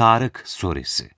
Tarık Suresi.